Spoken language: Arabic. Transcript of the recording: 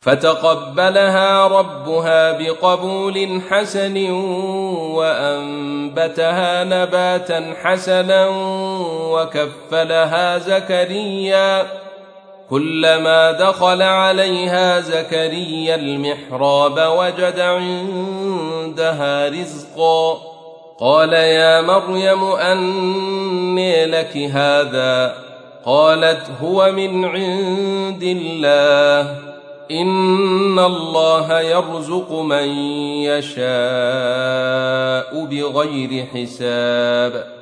فتقبلها ربها بقبول حسن وأنبتها نباتا حسنا وكفلها زكريا كلما دخل عليها زكريا المحراب وجد عندها رزقا. قال يا مريم أني لك هذا؟ قالت هو من عند الله. ان الله يرزق من يشاء بغير حساب